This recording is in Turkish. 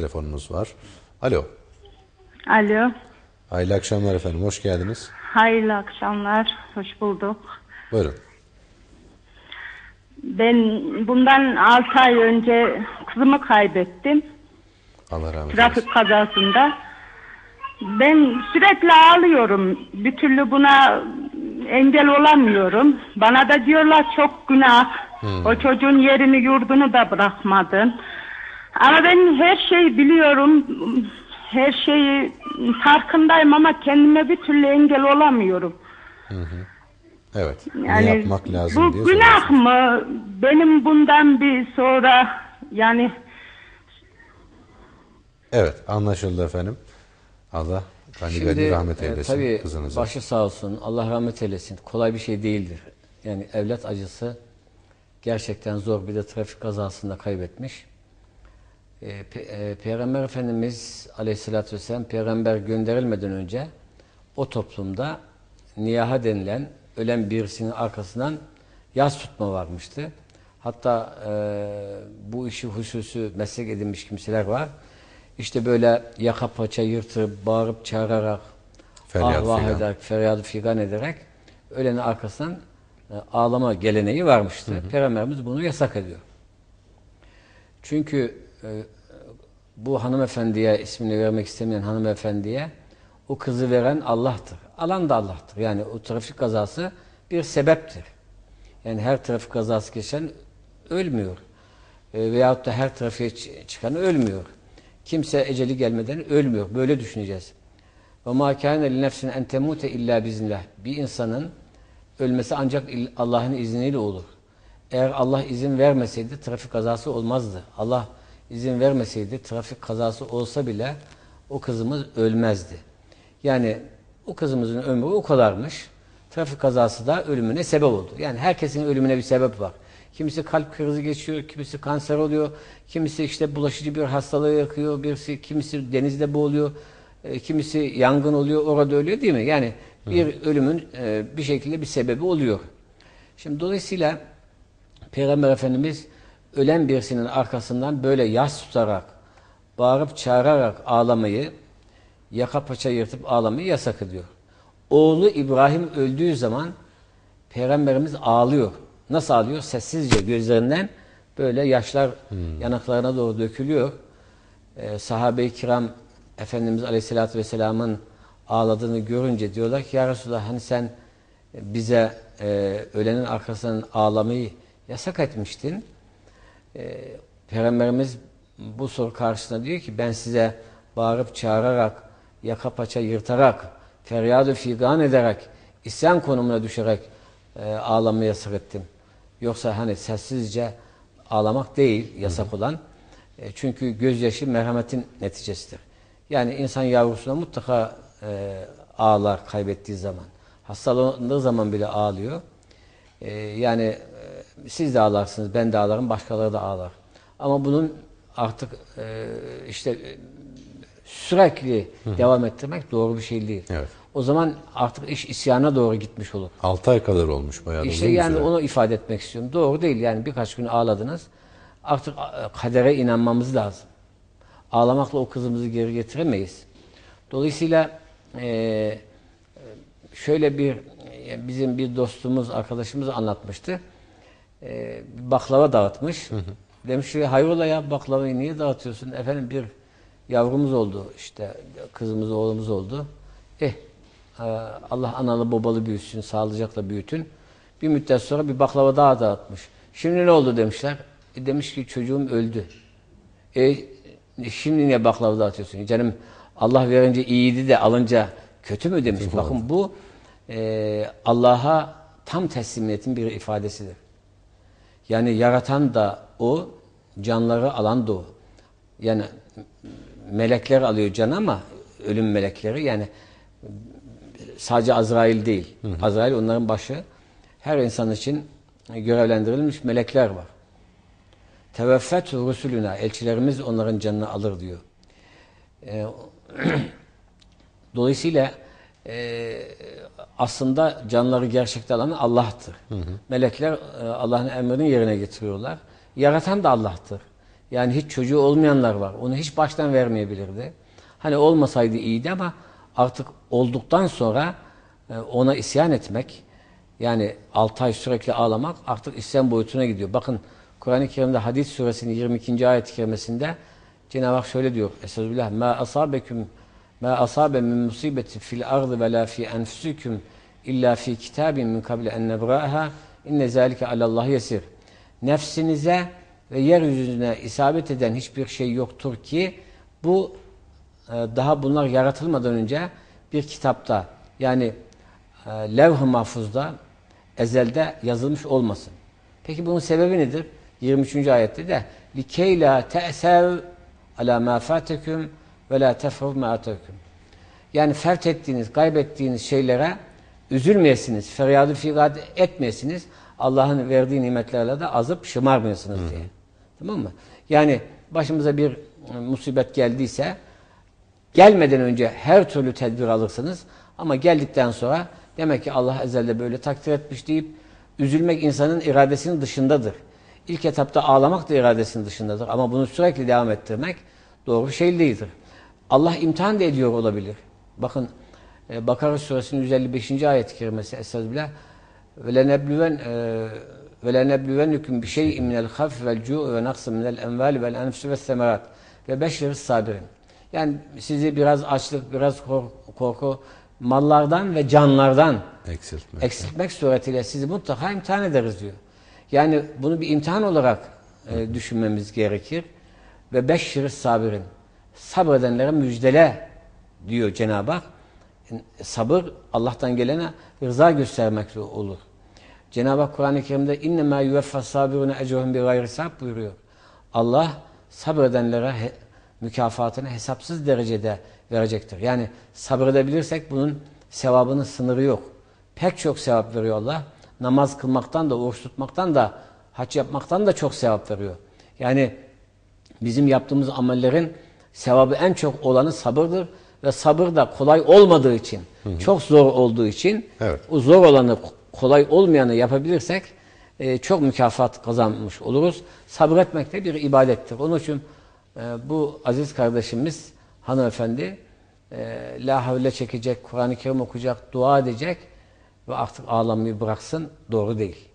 telefonumuz var. Alo. Alo. Hayırlı akşamlar efendim. Hoş geldiniz. Hayırlı akşamlar. Hoş bulduk. Buyurun. Ben bundan 6 ay önce kızımı kaybettim. Allah rahmet eylesin. Trafik kazasında. Ben sürekli ağlıyorum. Bir türlü buna engel olamıyorum. Bana da diyorlar çok günah. O çocuğun yerini yurdunu da bırakmadın. Ama ben her şeyi biliyorum. Her şeyi farkındayım ama kendime bir türlü engel olamıyorum. Evet. Yani ne yapmak lazım bu diye günah mı? Benim bundan bir sonra yani Evet anlaşıldı efendim. Allah gani Şimdi gani rahmet e, eylesin tabii kızınıza. başı sağ olsun. Allah rahmet eylesin. Kolay bir şey değildir. Yani evlat acısı gerçekten zor. Bir de trafik kazasında kaybetmiş. E, Pe- e, Peygamber Efendimiz Aleyhisselatü Vesselam peygamber gönderilmeden önce o toplumda niyaha denilen ölen birisinin arkasından yas tutma varmıştı. Hatta e, bu işi hususu meslek edinmiş kimseler var. İşte böyle yaka paça yırtıp, bağırıp, çağırarak, Feryat ah vah ederek, feryadı figan ederek ölenin arkasından e, ağlama geleneği varmıştı. Peygamberimiz bunu yasak ediyor. Çünkü e, bu hanımefendiye, ismini vermek istemeyen hanımefendiye o kızı veren Allah'tır. Alan da Allah'tır. Yani o trafik kazası bir sebeptir. Yani her trafik kazası geçen ölmüyor. E, veyahut da her trafiğe çıkan ölmüyor. Kimse eceli gelmeden ölmüyor. Böyle düşüneceğiz. Ve ma kana li nefsin en temute illa biznillah. Bir insanın ölmesi ancak Allah'ın izniyle olur. Eğer Allah izin vermeseydi trafik kazası olmazdı. Allah izin vermeseydi trafik kazası olsa bile o kızımız ölmezdi. Yani o kızımızın ömrü o kadarmış. Trafik kazası da ölümüne sebep oldu. Yani herkesin ölümüne bir sebep var. Kimisi kalp krizi geçiyor, kimisi kanser oluyor, kimisi işte bulaşıcı bir hastalığı yakıyor, birisi kimisi denizde boğuluyor, e, kimisi yangın oluyor, orada ölüyor değil mi? Yani bir ölümün e, bir şekilde bir sebebi oluyor. Şimdi dolayısıyla Peygamber Efendimiz ölen birisinin arkasından böyle yas tutarak, bağırıp çağırarak ağlamayı, yaka paça yırtıp ağlamayı yasak ediyor. Oğlu İbrahim öldüğü zaman Peygamberimiz ağlıyor. Nasıl ağlıyor? Sessizce gözlerinden böyle yaşlar yanaklarına doğru dökülüyor. Ee, sahabe-i kiram Efendimiz Aleyhisselatü Vesselam'ın ağladığını görünce diyorlar ki Ya Resulallah hani sen bize e, ölenin arkasından ağlamayı yasak etmiştin. E, Peygamberimiz bu soru karşısında diyor ki ben size bağırıp çağırarak, yaka paça yırtarak, feryadı figan ederek, isyan konumuna düşerek e, ağlamayı yasak ettim. Yoksa hani sessizce ağlamak değil yasak olan. E, çünkü gözyaşı merhametin neticesidir. Yani insan yavrusuna mutlaka e, ağlar kaybettiği zaman. Hastalandığı zaman bile ağlıyor. E, yani siz de ağlarsınız, ben de ağlarım, başkaları da ağlar. Ama bunun artık e, işte e, sürekli devam ettirmek doğru bir şey değil. Evet. O zaman artık iş isyana doğru gitmiş olur. 6 ay kadar olmuş bayağı İşte yani süre. onu ifade etmek istiyorum. Doğru değil yani birkaç gün ağladınız. Artık e, kadere inanmamız lazım. Ağlamakla o kızımızı geri getiremeyiz. Dolayısıyla e, şöyle bir e, bizim bir dostumuz, arkadaşımız anlatmıştı. E, baklava dağıtmış. Demiş ki hayrola ya baklavayı niye dağıtıyorsun? Efendim bir yavrumuz oldu işte kızımız oğlumuz oldu. Eh e, Allah analı babalı büyüsün, sağlıcakla büyütün. Bir müddet sonra bir baklava daha dağıtmış. Şimdi ne oldu demişler. E, demiş ki çocuğum öldü. E, şimdi niye baklava dağıtıyorsun? Canım Allah verince iyiydi de alınca kötü mü demiş. Bakın bu e, Allah'a tam teslimiyetin bir ifadesidir. Yani yaratan da o, canları alan da o. Yani melekler alıyor can ama ölüm melekleri yani sadece Azrail değil. Azrail onların başı. Her insan için görevlendirilmiş melekler var. Teveffet rusulüna elçilerimiz onların canını alır diyor. Ee, dolayısıyla e, aslında canları gerçekten alan Allah'tır. Melekler e, Allah'ın emrini yerine getiriyorlar. Yaratan da Allah'tır. Yani hiç çocuğu olmayanlar var. Onu hiç baştan vermeyebilirdi. Hani olmasaydı iyiydi ama artık olduktan sonra e, ona isyan etmek yani 6 ay sürekli ağlamak artık isyan boyutuna gidiyor. Bakın Kur'an-ı Kerim'de Hadis suresinin 22. ayet-i kerimesinde Cenab-ı Hak şöyle diyor. Estağfirullah. Ma asabeküm ma asabe min musibeti fil ardı ve la fi enfusikum illa fi kitabin min kabli en nebra'aha inne zalike alallahi yesir. Nefsinize ve yeryüzüne isabet eden hiçbir şey yoktur ki bu e, daha bunlar yaratılmadan önce bir kitapta yani e, levh-i mahfuzda ezelde yazılmış olmasın. Peki bunun sebebi nedir? 23. ayette de likey la te'sev ala ma fatekum ve la tefruh ma atakum. Yani fert ettiğiniz, kaybettiğiniz şeylere üzülmeyesiniz, feryadı figat etmeyesiniz. Allah'ın verdiği nimetlerle de azıp şımarmayasınız diye. Tamam mı? Yani başımıza bir e, musibet geldiyse gelmeden önce her türlü tedbir alırsınız ama geldikten sonra demek ki Allah ezelde böyle takdir etmiş deyip üzülmek insanın iradesinin dışındadır. İlk etapta ağlamak da iradesinin dışındadır ama bunu sürekli devam ettirmek doğru şey değildir. Allah imtihan da ediyor olabilir. Bakın e, Bakara suresinin 155. ayet-i kerimesi Estağfirullah vel cu' ve naqsin minel enval vel enfusi ve semerat ve beşir sabirin. Yani sizi biraz açlık, biraz korku, korku mallardan ve canlardan Eksiltmek. eksiltmek suretiyle sizi mutlaka imtihan ederiz diyor. Yani bunu bir imtihan olarak e, düşünmemiz gerekir. Ve beşşir sabirin. Sabredenlere müjdele diyor Cenab-ı Hak. Sabır Allah'tan gelene rıza göstermekle olur. Cenab-ı Hak Kur'an-ı Kerim'de innemâ yüveffas sabirune ecruhum bir gayri hesap buyuruyor. Allah sabredenlere he, mükafatını hesapsız derecede verecektir. Yani sabredebilirsek bunun sevabının sınırı yok. Pek çok sevap veriyor Allah. Namaz kılmaktan da, oruç tutmaktan da, hac yapmaktan da çok sevap veriyor. Yani bizim yaptığımız amellerin sevabı en çok olanı sabırdır. Ve sabır da kolay olmadığı için, çok zor olduğu için Evet. o zor olanı, kolay olmayanı yapabilirsek e, çok mükafat kazanmış oluruz. Sabretmek de bir ibadettir. Onun için e, bu aziz kardeşimiz hanımefendi e, la havle çekecek, Kur'an-ı Kerim okuyacak, dua edecek ve artık ağlamayı bıraksın doğru değil.